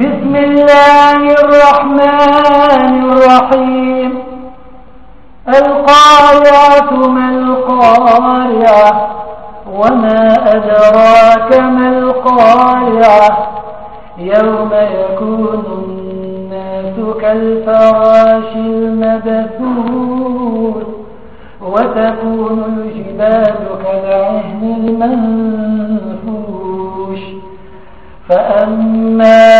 بسم الله الرحمن الرحيم. القارعة ما القارعة وما أدراك ما القارعة يوم يكون الناس كالفراش المبثوث وتكون الجبال كالعهن المنفوش. فأما